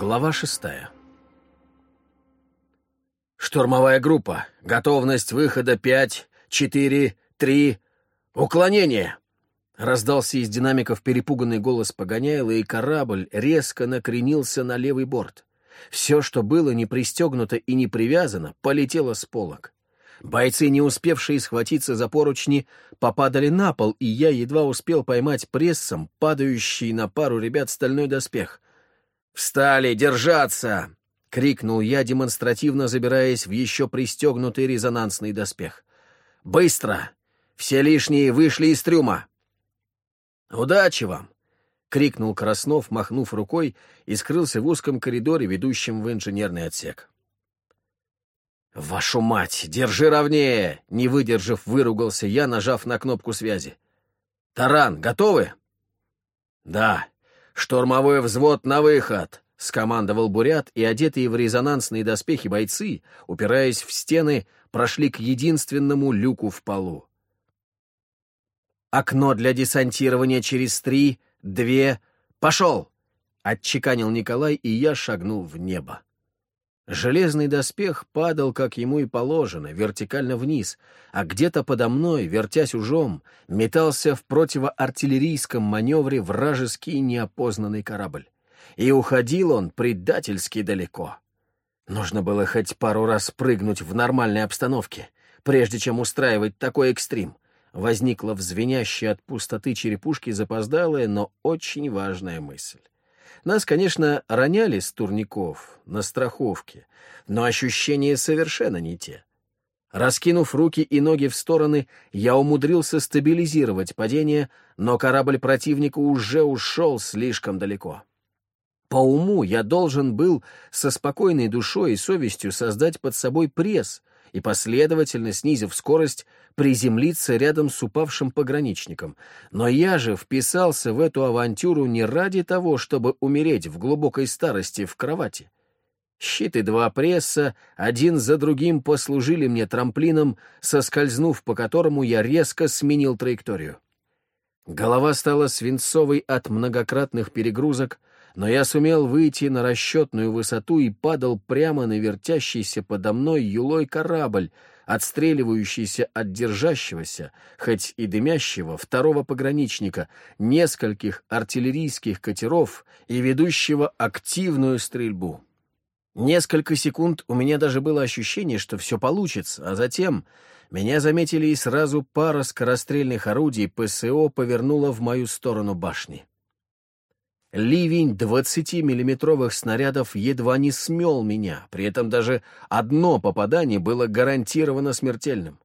Глава шестая. «Штурмовая группа. Готовность выхода пять, четыре, три. Уклонение!» Раздался из динамиков перепуганный голос Погоняйла, и корабль резко накренился на левый борт. Все, что было не пристегнуто и не привязано, полетело с полок. Бойцы, не успевшие схватиться за поручни, попадали на пол, и я едва успел поймать прессом падающий на пару ребят стальной доспех. «Встали! Держаться!» — крикнул я, демонстративно забираясь в еще пристегнутый резонансный доспех. «Быстро! Все лишние вышли из трюма!» «Удачи вам!» — крикнул Краснов, махнув рукой, и скрылся в узком коридоре, ведущем в инженерный отсек. «Вашу мать! Держи ровнее!» — не выдержав, выругался я, нажав на кнопку связи. «Таран, готовы?» «Да. Штурмовой взвод на выход!» — скомандовал Бурят, и одетые в резонансные доспехи бойцы, упираясь в стены, прошли к единственному люку в полу. «Окно для десантирования через три, две... Пошел!» — отчеканил Николай, и я шагнул в небо. Железный доспех падал, как ему и положено, вертикально вниз, а где-то подо мной, вертясь ужом, метался в противоартиллерийском маневре вражеский неопознанный корабль. И уходил он предательски далеко. Нужно было хоть пару раз прыгнуть в нормальной обстановке, прежде чем устраивать такой экстрим. Возникла в звенящей от пустоты черепушки запоздалая, но очень важная мысль. Нас, конечно, роняли с турников на страховке, но ощущения совершенно не те. Раскинув руки и ноги в стороны, я умудрился стабилизировать падение, но корабль противника уже ушел слишком далеко. По уму я должен был со спокойной душой и совестью создать под собой пресс и, последовательно снизив скорость, приземлиться рядом с упавшим пограничником. Но я же вписался в эту авантюру не ради того, чтобы умереть в глубокой старости в кровати. Щит и два пресса один за другим послужили мне трамплином, соскользнув по которому я резко сменил траекторию. Голова стала свинцовой от многократных перегрузок, но я сумел выйти на расчетную высоту и падал прямо на вертящийся подо мной юлой корабль, отстреливающийся от держащегося, хоть и дымящего, второго пограничника, нескольких артиллерийских катеров и ведущего активную стрельбу. Несколько секунд у меня даже было ощущение, что все получится, а затем меня заметили и сразу пара скорострельных орудий ПСО повернула в мою сторону башни. Ливень 20-миллиметровых снарядов едва не смел меня, при этом даже одно попадание было гарантированно смертельным.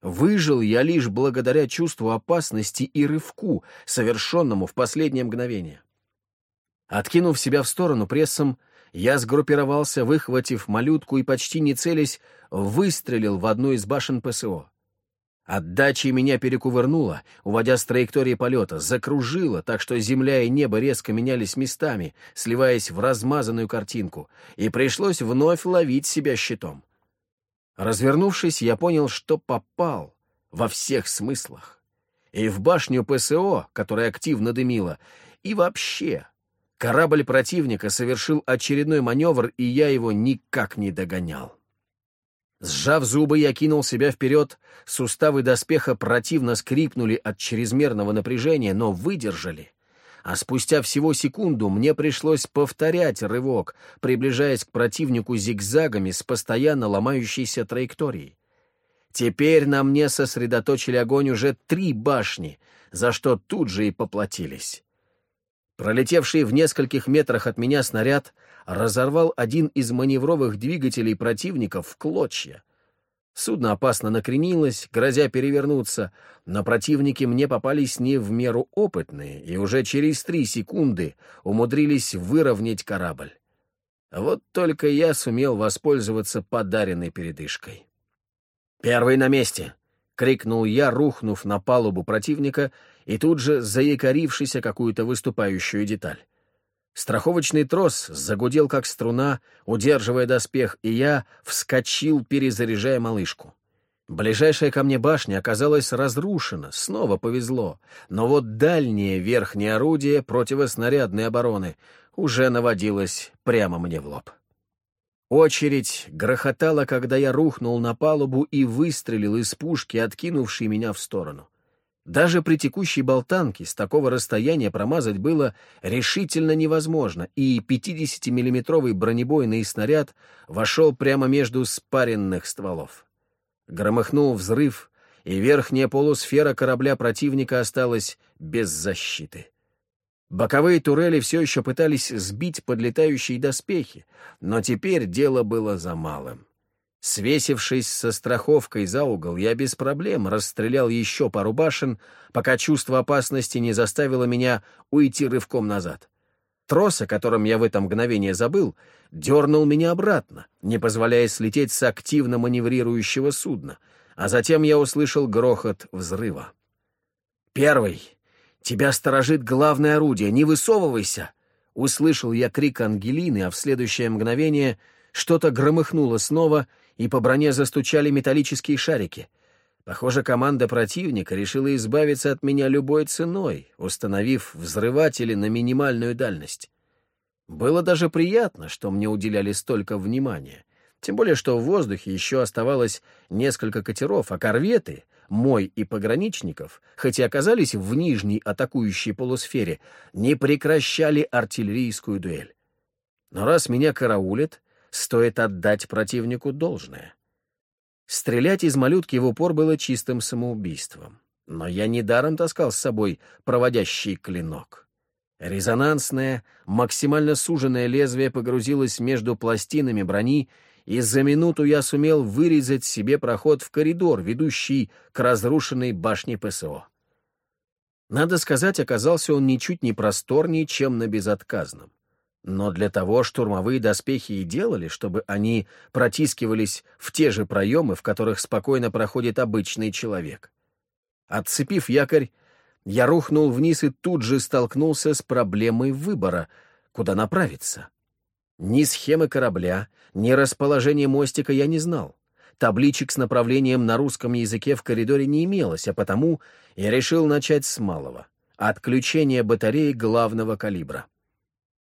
Выжил я лишь благодаря чувству опасности и рывку, совершенному в последнее мгновение. Откинув себя в сторону прессом, я сгруппировался, выхватив малютку и, почти не целясь, выстрелил в одну из башен ПСО. Отдача меня перекувырнула, уводя с траектории полета, закружила, так что земля и небо резко менялись местами, сливаясь в размазанную картинку, и пришлось вновь ловить себя щитом. Развернувшись, я понял, что попал во всех смыслах. И в башню ПСО, которая активно дымила, и вообще. Корабль противника совершил очередной маневр, и я его никак не догонял. Сжав зубы, я кинул себя вперед, суставы доспеха противно скрипнули от чрезмерного напряжения, но выдержали. А спустя всего секунду мне пришлось повторять рывок, приближаясь к противнику зигзагами с постоянно ломающейся траекторией. Теперь на мне сосредоточили огонь уже три башни, за что тут же и поплатились. Пролетевший в нескольких метрах от меня снаряд разорвал один из маневровых двигателей противника в клочья. Судно опасно накренилось, грозя перевернуться, но противники мне попались не в меру опытные и уже через три секунды умудрились выровнять корабль. Вот только я сумел воспользоваться подаренной передышкой. «Первый на месте!» — крикнул я, рухнув на палубу противника и тут же заякорившийся какую-то выступающую деталь. Страховочный трос загудел, как струна, удерживая доспех, и я вскочил, перезаряжая малышку. Ближайшая ко мне башня оказалась разрушена, снова повезло, но вот дальнее верхнее орудие противоснарядной обороны уже наводилась прямо мне в лоб. Очередь грохотала, когда я рухнул на палубу и выстрелил из пушки, откинувшей меня в сторону. Даже при текущей болтанке с такого расстояния промазать было решительно невозможно, и 50-миллиметровый бронебойный снаряд вошел прямо между спаренных стволов. Громыхнул взрыв, и верхняя полусфера корабля противника осталась без защиты. Боковые турели все еще пытались сбить подлетающие доспехи, но теперь дело было за малым. Свесившись со страховкой за угол, я без проблем расстрелял еще пару башен, пока чувство опасности не заставило меня уйти рывком назад. Трос, о котором я в это мгновение забыл, дернул меня обратно, не позволяя слететь с активно маневрирующего судна, а затем я услышал грохот взрыва. «Первый!» «Тебя сторожит главное орудие, не высовывайся!» Услышал я крик Ангелины, а в следующее мгновение что-то громыхнуло снова, и по броне застучали металлические шарики. Похоже, команда противника решила избавиться от меня любой ценой, установив взрыватели на минимальную дальность. Было даже приятно, что мне уделяли столько внимания. Тем более, что в воздухе еще оставалось несколько катеров, а корветы — мой и пограничников, хоть и оказались в нижней атакующей полусфере, не прекращали артиллерийскую дуэль. Но раз меня караулят, стоит отдать противнику должное. Стрелять из малютки в упор было чистым самоубийством. Но я недаром таскал с собой проводящий клинок. Резонансное, максимально суженное лезвие погрузилось между пластинами брони и за минуту я сумел вырезать себе проход в коридор, ведущий к разрушенной башне ПСО. Надо сказать, оказался он ничуть не просторнее, чем на безотказном. Но для того штурмовые доспехи и делали, чтобы они протискивались в те же проемы, в которых спокойно проходит обычный человек. Отцепив якорь, я рухнул вниз и тут же столкнулся с проблемой выбора, куда направиться. Ни схемы корабля, ни расположения мостика я не знал. Табличек с направлением на русском языке в коридоре не имелось, а потому я решил начать с малого — отключения батареи главного калибра.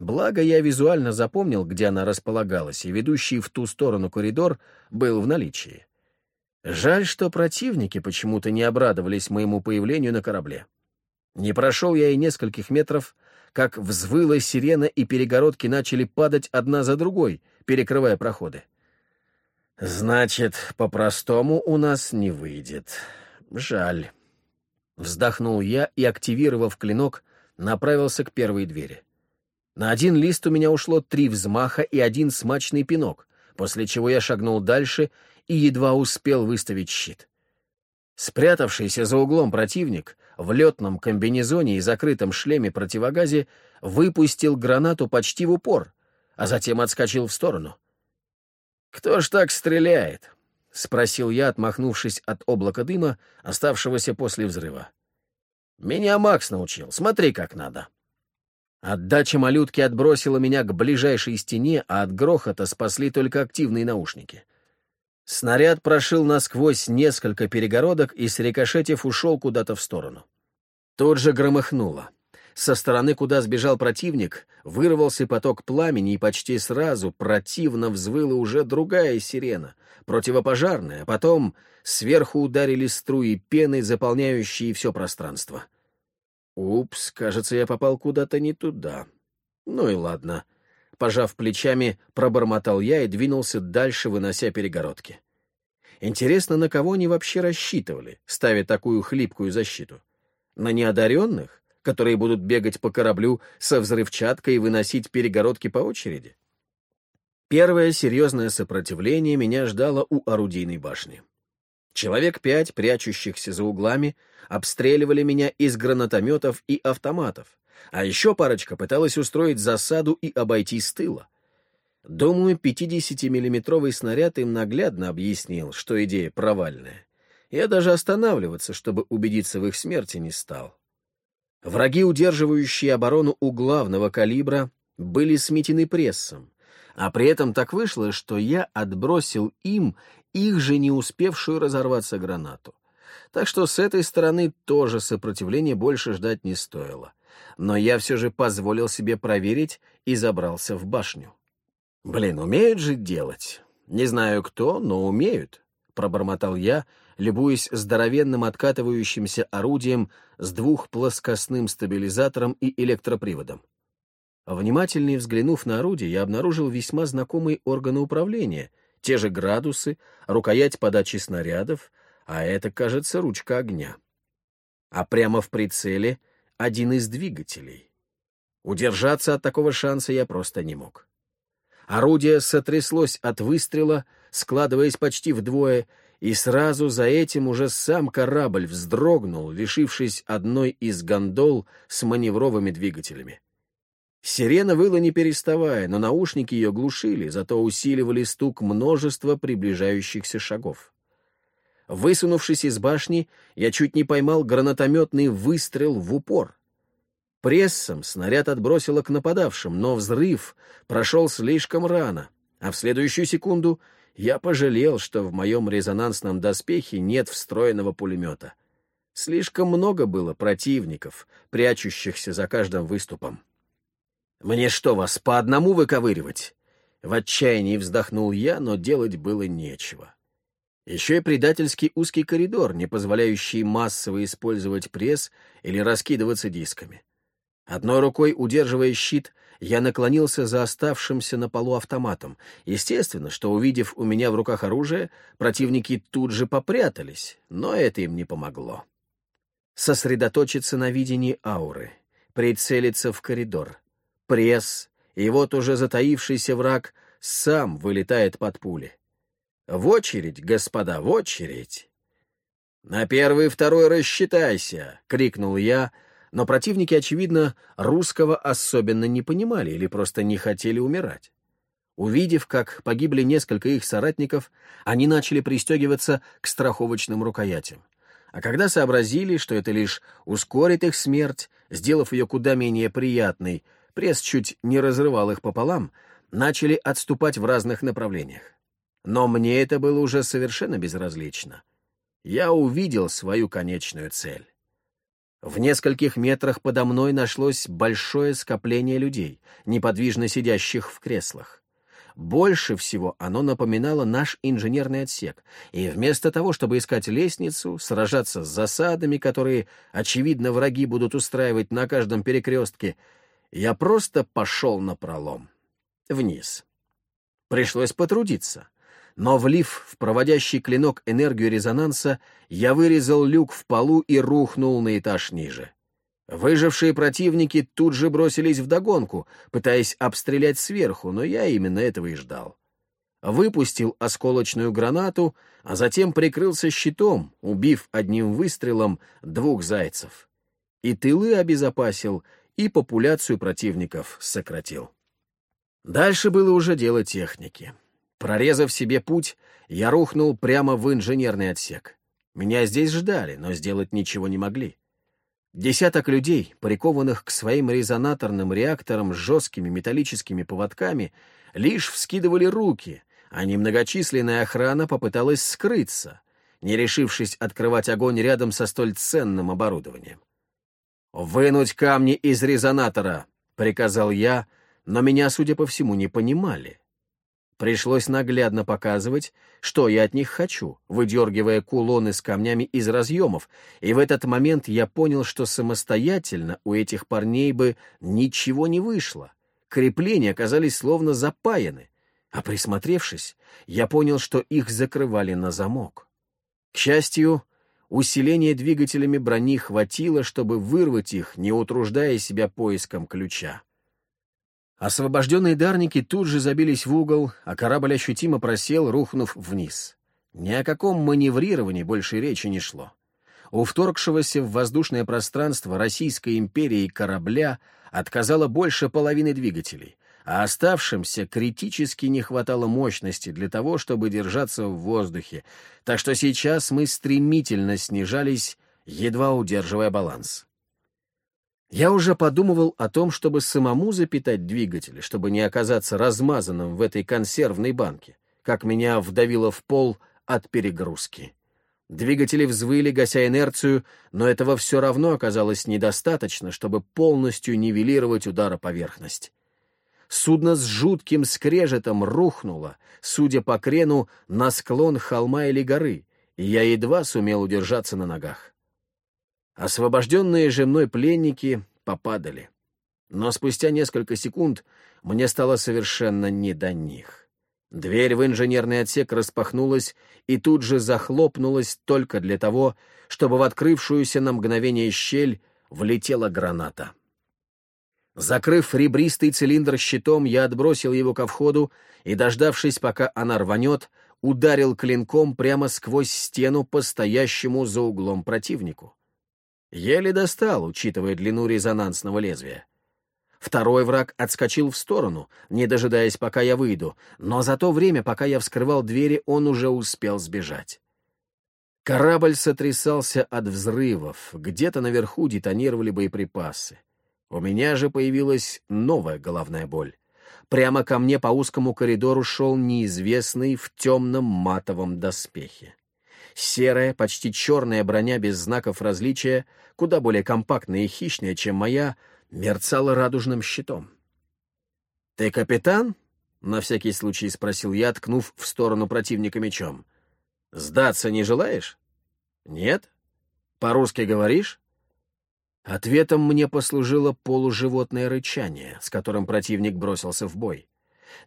Благо, я визуально запомнил, где она располагалась, и ведущий в ту сторону коридор был в наличии. Жаль, что противники почему-то не обрадовались моему появлению на корабле. Не прошел я и нескольких метров, как взвыла сирена, и перегородки начали падать одна за другой, перекрывая проходы. «Значит, по-простому у нас не выйдет. Жаль». Вздохнул я и, активировав клинок, направился к первой двери. На один лист у меня ушло три взмаха и один смачный пинок, после чего я шагнул дальше и едва успел выставить щит. Спрятавшийся за углом противник в летном комбинезоне и закрытом шлеме противогазе выпустил гранату почти в упор, а затем отскочил в сторону. «Кто ж так стреляет?» — спросил я, отмахнувшись от облака дыма, оставшегося после взрыва. «Меня Макс научил. Смотри, как надо». Отдача малютки отбросила меня к ближайшей стене, а от грохота спасли только активные наушники. Снаряд прошил насквозь несколько перегородок и, срикошетив, ушел куда-то в сторону. Тут же громыхнуло. Со стороны, куда сбежал противник, вырвался поток пламени, и почти сразу противно взвыла уже другая сирена, противопожарная, а потом сверху ударили струи пены, заполняющие все пространство. Упс, кажется, я попал куда-то не туда. Ну и ладно. Пожав плечами, пробормотал я и двинулся дальше, вынося перегородки. Интересно, на кого они вообще рассчитывали, ставя такую хлипкую защиту? На неодаренных, которые будут бегать по кораблю со взрывчаткой и выносить перегородки по очереди? Первое серьезное сопротивление меня ждало у орудийной башни. Человек пять, прячущихся за углами, обстреливали меня из гранатометов и автоматов, а еще парочка пыталась устроить засаду и обойти с тыла. Думаю, 50-миллиметровый снаряд им наглядно объяснил, что идея провальная. Я даже останавливаться, чтобы убедиться в их смерти, не стал. Враги, удерживающие оборону у главного калибра, были сметены прессом, а при этом так вышло, что я отбросил им их же не успевшую разорваться гранату. Так что с этой стороны тоже сопротивления больше ждать не стоило. но я все же позволил себе проверить и забрался в башню. «Блин, умеют же делать. Не знаю кто, но умеют», — пробормотал я, любуясь здоровенным откатывающимся орудием с двухплоскостным стабилизатором и электроприводом. Внимательнее взглянув на орудие, я обнаружил весьма знакомые органы управления, те же градусы, рукоять подачи снарядов, а это, кажется, ручка огня. А прямо в прицеле один из двигателей. Удержаться от такого шанса я просто не мог. Орудие сотряслось от выстрела, складываясь почти вдвое, и сразу за этим уже сам корабль вздрогнул, лишившись одной из гондол с маневровыми двигателями. Сирена выла не переставая, но наушники ее глушили, зато усиливали стук множества приближающихся шагов. Высунувшись из башни, я чуть не поймал гранатометный выстрел в упор. Прессом снаряд отбросило к нападавшим, но взрыв прошел слишком рано, а в следующую секунду я пожалел, что в моем резонансном доспехе нет встроенного пулемета. Слишком много было противников, прячущихся за каждым выступом. «Мне что, вас по одному выковыривать?» В отчаянии вздохнул я, но делать было нечего. Еще и предательский узкий коридор, не позволяющий массово использовать пресс или раскидываться дисками. Одной рукой, удерживая щит, я наклонился за оставшимся на полу автоматом. Естественно, что, увидев у меня в руках оружие, противники тут же попрятались, но это им не помогло. Сосредоточиться на видении ауры, прицелиться в коридор, пресс, и вот уже затаившийся враг сам вылетает под пули. В очередь, господа, в очередь! «На первый и второй рассчитайся!» — крикнул я, но противники, очевидно, русского особенно не понимали или просто не хотели умирать. Увидев, как погибли несколько их соратников, они начали пристегиваться к страховочным рукоятям. А когда сообразили, что это лишь ускорит их смерть, сделав ее куда менее приятной, пресс чуть не разрывал их пополам, начали отступать в разных направлениях. Но мне это было уже совершенно безразлично. Я увидел свою конечную цель. В нескольких метрах подо мной нашлось большое скопление людей, неподвижно сидящих в креслах. Больше всего оно напоминало наш инженерный отсек, и вместо того, чтобы искать лестницу, сражаться с засадами, которые, очевидно, враги будут устраивать на каждом перекрестке, я просто пошел на пролом. Вниз. Пришлось потрудиться. Но, влив в проводящий клинок энергию резонанса, я вырезал люк в полу и рухнул на этаж ниже. Выжившие противники тут же бросились вдогонку, пытаясь обстрелять сверху, но я именно этого и ждал. Выпустил осколочную гранату, а затем прикрылся щитом, убив одним выстрелом двух зайцев. И тылы обезопасил, и популяцию противников сократил. Дальше было уже дело техники. Прорезав себе путь, я рухнул прямо в инженерный отсек. Меня здесь ждали, но сделать ничего не могли. Десяток людей, прикованных к своим резонаторным реакторам с жесткими металлическими поводками, лишь вскидывали руки, а немногочисленная охрана попыталась скрыться, не решившись открывать огонь рядом со столь ценным оборудованием. «Вынуть камни из резонатора!» — приказал я, но меня, судя по всему, не понимали. Пришлось наглядно показывать, что я от них хочу, выдергивая кулоны с камнями из разъемов, и в этот момент я понял, что самостоятельно у этих парней бы ничего не вышло. Крепления оказались словно запаяны, а присмотревшись, я понял, что их закрывали на замок. К счастью, Усиления двигателями брони хватило, чтобы вырвать их, не утруждая себя поиском ключа. Освобожденные дарники тут же забились в угол, а корабль ощутимо просел, рухнув вниз. Ни о каком маневрировании больше речи не шло. У вторгшегося в воздушное пространство Российской империи корабля отказало больше половины двигателей, а оставшимся критически не хватало мощности для того, чтобы держаться в воздухе, так что сейчас мы стремительно снижались, едва удерживая баланс. Я уже подумывал о том, чтобы самому запитать двигатель, чтобы не оказаться размазанным в этой консервной банке, как меня вдавило в пол от перегрузки. Двигатели взвыли, гася инерцию, но этого все равно оказалось недостаточно, чтобы полностью нивелировать удара поверхность. Судно с жутким скрежетом рухнуло, судя по крену, на склон холма или горы, и я едва сумел удержаться на ногах. Освобожденные же мной пленники попадали. Но спустя несколько секунд мне стало совершенно не до них. Дверь в инженерный отсек распахнулась и тут же захлопнулась только для того, чтобы в открывшуюся на мгновение щель влетела граната. Закрыв ребристый цилиндр щитом, я отбросил его ко входу и, дождавшись, пока она рванет, ударил клинком прямо сквозь стену по стоящему за углом противнику. Еле достал, учитывая длину резонансного лезвия. Второй враг отскочил в сторону, не дожидаясь, пока я выйду, но за то время, пока я вскрывал двери, он уже успел сбежать. Корабль сотрясался от взрывов, где-то наверху детонировали боеприпасы. У меня же появилась новая головная боль. Прямо ко мне по узкому коридору шел неизвестный в темном матовом доспехе. Серая, почти черная броня без знаков различия, куда более компактная и хищная, чем моя, мерцала радужным щитом. «Ты капитан?» — на всякий случай спросил я, ткнув в сторону противника мечом. «Сдаться не желаешь?» «Нет? По-русски говоришь?» Ответом мне послужило полуживотное рычание, с которым противник бросился в бой.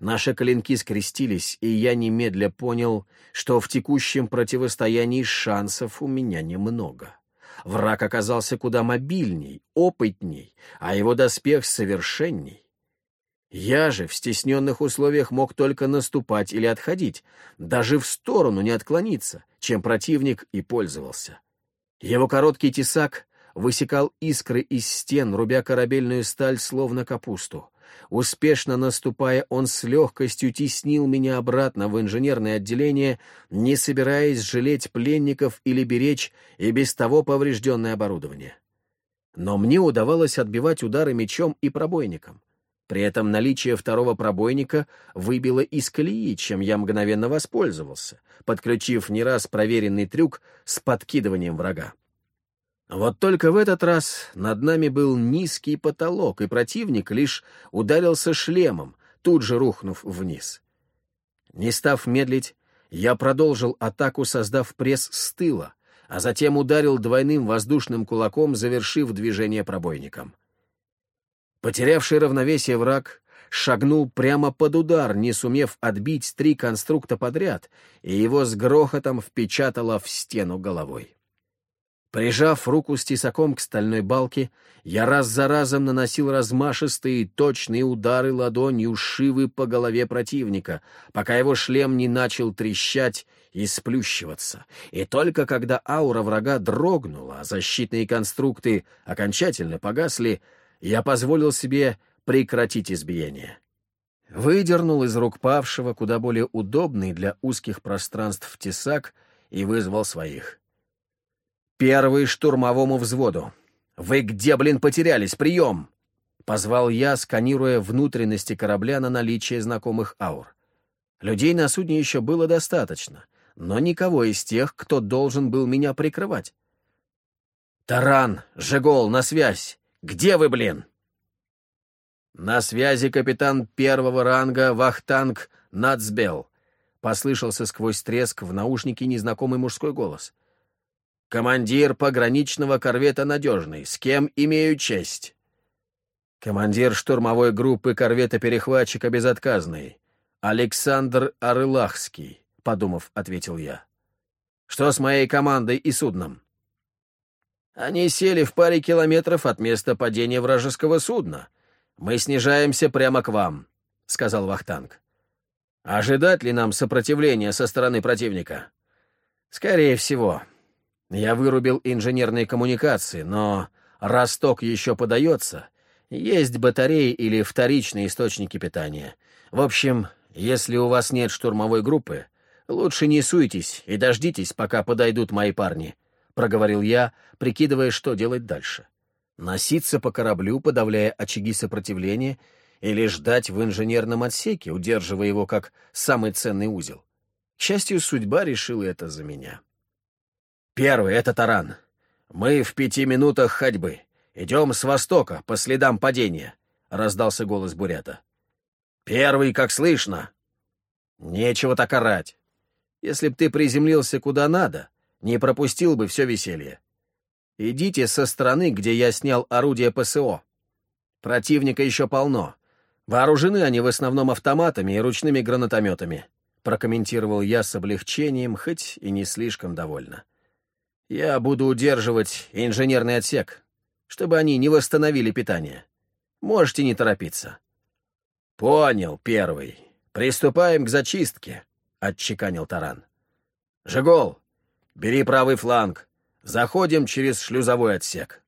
Наши клинки скрестились, и я немедля понял, что в текущем противостоянии шансов у меня немного. Враг оказался куда мобильней, опытней, а его доспех совершенней. Я же в стесненных условиях мог только наступать или отходить, даже в сторону не отклониться, чем противник и пользовался. Его короткий тесак высекал искры из стен, рубя корабельную сталь словно капусту. Успешно наступая, он с легкостью теснил меня обратно в инженерное отделение, не собираясь жалеть пленников или беречь и без того поврежденное оборудование. Но мне удавалось отбивать удары мечом и пробойником. При этом наличие второго пробойника выбило из колеи, чем я мгновенно воспользовался, подключив не раз проверенный трюк с подкидыванием врага. Вот только в этот раз над нами был низкий потолок, и противник лишь ударился шлемом, тут же рухнув вниз. Не став медлить, я продолжил атаку, создав пресс с тыла, а затем ударил двойным воздушным кулаком, завершив движение пробойником. Потерявший равновесие враг шагнул прямо под удар, не сумев отбить три конструкта подряд, и его с грохотом впечатало в стену головой. Прижав руку с тесаком к стальной балке, я раз за разом наносил размашистые точные удары ладонью шивы по голове противника, пока его шлем не начал трещать и сплющиваться. И только когда аура врага дрогнула, а защитные конструкты окончательно погасли, я позволил себе прекратить избиение. Выдернул из рук павшего куда более удобный для узких пространств тесак и вызвал своих. «Первый штурмовому взводу. Вы где, блин, потерялись? Прием!» Позвал я, сканируя внутренности корабля на наличие знакомых аур. Людей на судне еще было достаточно, но никого из тех, кто должен был меня прикрывать. «Таран! Жегол, на связь! Где вы, блин?» «На связи капитан первого ранга Вахтанг Нацбел», — послышался сквозь треск в наушнике незнакомый мужской голос. Командир пограничного корвета «Надежный». С кем имею честь? Командир штурмовой группы корвета-перехватчика «Безотказный». Александр Арылахский, подумав, ответил я. Что с моей командой и судном? Они сели в паре километров от места падения вражеского судна. Мы снижаемся прямо к вам, — сказал Вахтанг. Ожидать ли нам сопротивления со стороны противника? Скорее всего. Я вырубил инженерные коммуникации, но росток еще подается. Есть батареи или вторичные источники питания. В общем, если у вас нет штурмовой группы, лучше не суйтесь и дождитесь, пока подойдут мои парни», — проговорил я, прикидывая, что делать дальше. Носиться по кораблю, подавляя очаги сопротивления, или ждать в инженерном отсеке, удерживая его как самый ценный узел. К счастью, судьба решила это за меня. «Первый — это таран. Мы в пяти минутах ходьбы. Идем с востока, по следам падения», — раздался голос Бурята. «Первый, как слышно». «Нечего так орать. Если б ты приземлился куда надо, не пропустил бы все веселье. Идите со стороны, где я снял орудие ПСО. Противника еще полно. Вооружены они в основном автоматами и ручными гранатометами», — прокомментировал я с облегчением, хоть и не слишком довольно. «Я буду удерживать инженерный отсек, чтобы они не восстановили питание. Можете не торопиться». «Понял, первый. Приступаем к зачистке», — отчеканил Таран. «Жигол, бери правый фланг. Заходим через шлюзовой отсек».